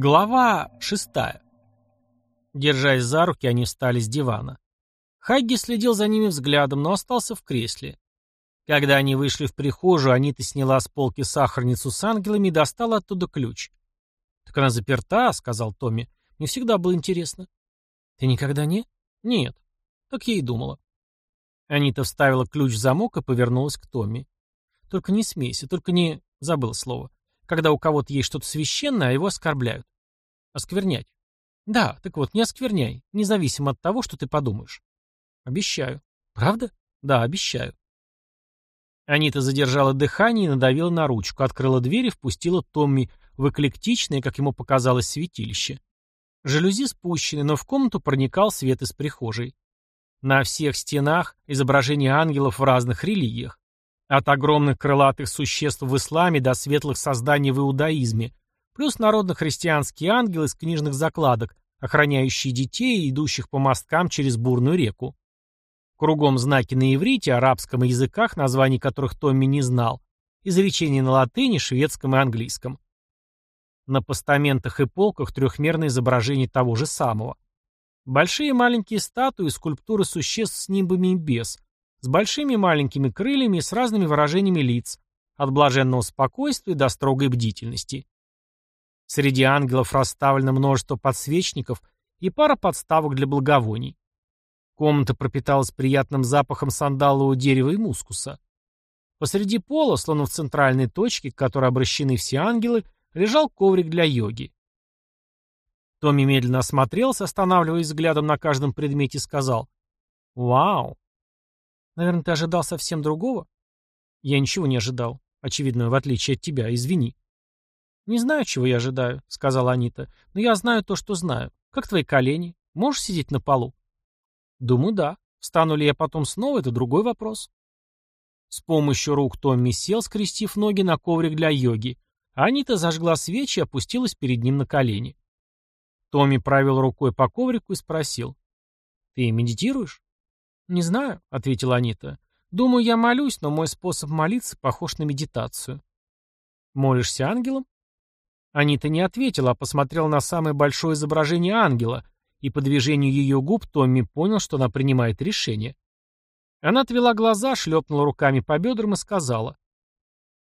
Глава шестая. Держась за руки, они встали с дивана. Хагги следил за ними взглядом, но остался в кресле. Когда они вышли в прихожую, Анита сняла с полки сахарницу с ангелами и достала оттуда ключ. «Так она заперта», — сказал Томми. «Мне всегда было интересно». «Ты никогда не?» «Нет». Так я и думала. Анита вставила ключ в замок и повернулась к Томми. «Только не смейся, только не...» Забыл слово. Когда у кого-то есть что-то священное, а его оскорбляют. Осквернять. Да, так вот, не оскверняй, независимо от того, что ты подумаешь. Обещаю. Правда? Да, обещаю. Анита задержала дыхание и надавила на ручку, открыла дверь и впустила Томми в эклектичное, как ему показалось, святилище. Жалюзи спущены, но в комнату проникал свет из прихожей. На всех стенах изображения ангелов в разных религиях. От огромных крылатых существ в исламе до светлых созданий в иудаизме, плюс народно-христианские ангелы из книжных закладок, охраняющие детей, идущих по мосткам через бурную реку. Кругом знаки на иврите, арабском и языках, названий которых Томми не знал, изречения на латыни, шведском и английском. На постаментах и полках трехмерное изображение того же самого. Большие и маленькие статуи, скульптуры существ с нимбами и без, с большими и маленькими крыльями и с разными выражениями лиц, от блаженного спокойствия до строгой бдительности. Среди ангелов расставлено множество подсвечников и пара подставок для благовоний. Комната пропиталась приятным запахом сандалового дерева и мускуса. Посреди пола, словно в центральной точке, к которой обращены все ангелы, лежал коврик для йоги. Томми медленно осмотрелся, останавливаясь взглядом на каждом предмете, и сказал «Вау!» «Наверное, ты ожидал совсем другого?» «Я ничего не ожидал. Очевидно, в отличие от тебя. Извини». «Не знаю, чего я ожидаю», — сказала Анита. «Но я знаю то, что знаю. Как твои колени? Можешь сидеть на полу?» «Думаю, да. Встану ли я потом снова, это другой вопрос». С помощью рук Томми сел, скрестив ноги на коврик для йоги, Анита зажгла свечи и опустилась перед ним на колени. Томми провел рукой по коврику и спросил. «Ты медитируешь?» «Не знаю», — ответила Анита. «Думаю, я молюсь, но мой способ молиться похож на медитацию». «Молишься ангелом?» Анита не ответила, а посмотрела на самое большое изображение ангела, и по движению ее губ Томми понял, что она принимает решение. Она отвела глаза, шлепнула руками по бедрам и сказала.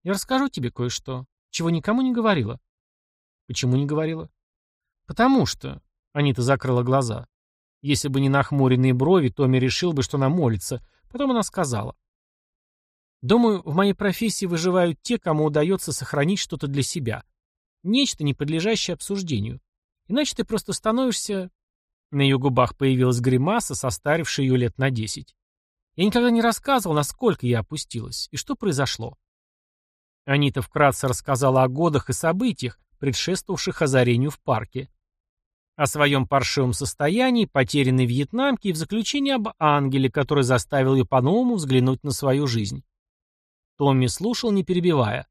«Я расскажу тебе кое-что, чего никому не говорила». «Почему не говорила?» «Потому что...» — Анита закрыла глаза. Если бы не нахмуренные брови, Томми решил бы, что она молится. Потом она сказала. «Думаю, в моей профессии выживают те, кому удается сохранить что-то для себя. Нечто, не подлежащее обсуждению. Иначе ты просто становишься...» На ее губах появилась гримаса, состарившая ее лет на десять. Я никогда не рассказывал, насколько я опустилась, и что произошло. Анита вкратце рассказала о годах и событиях, предшествовавших озарению в парке. О своем паршивом состоянии, потерянной вьетнамке и в заключении об ангеле, который заставил ее по-новому взглянуть на свою жизнь. Томми слушал, не перебивая.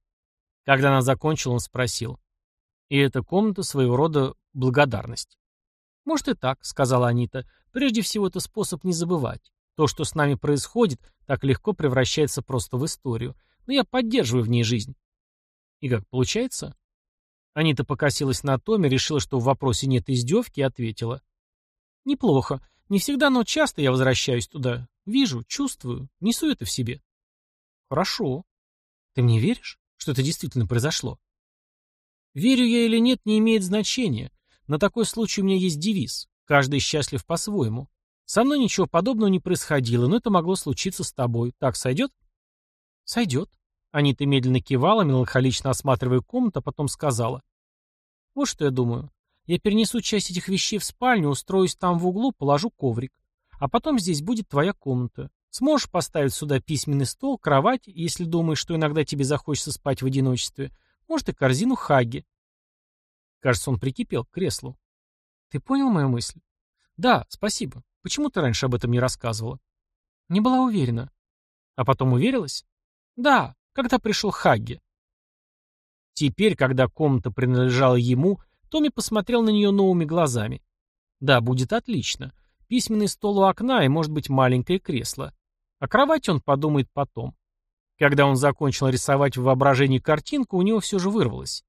Когда она закончила, он спросил. И эта комната своего рода благодарность. «Может и так», — сказала Анита. «Прежде всего, это способ не забывать. То, что с нами происходит, так легко превращается просто в историю. Но я поддерживаю в ней жизнь». «И как, получается?» Анита покосилась на Томе, решила, что в вопросе нет издевки, и ответила. «Неплохо. Не всегда, но часто я возвращаюсь туда. Вижу, чувствую, несу это в себе». «Хорошо. Ты мне веришь, что это действительно произошло?» «Верю я или нет, не имеет значения. На такой случай у меня есть девиз. Каждый счастлив по-своему. Со мной ничего подобного не происходило, но это могло случиться с тобой. Так сойдет?» «Сойдет», Анита медленно кивала, меланхолично осматривая комнату, а потом сказала. «Вот что я думаю. Я перенесу часть этих вещей в спальню, устроюсь там в углу, положу коврик. А потом здесь будет твоя комната. Сможешь поставить сюда письменный стол, кровать, если думаешь, что иногда тебе захочется спать в одиночестве. Может, и корзину хаги». Кажется, он прикипел к креслу. «Ты понял мою мысль?» «Да, спасибо. Почему ты раньше об этом не рассказывала?» «Не была уверена». «А потом уверилась?» «Да, когда пришел Хагги. Теперь, когда комната принадлежала ему, Томми посмотрел на нее новыми глазами. Да, будет отлично. Письменный стол у окна и, может быть, маленькое кресло. О кровати он подумает потом. Когда он закончил рисовать в воображении картинку, у него все же вырвалось.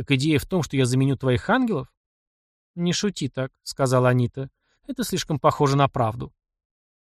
Так идея в том, что я заменю твоих ангелов? Не шути так, сказала Анита. Это слишком похоже на правду.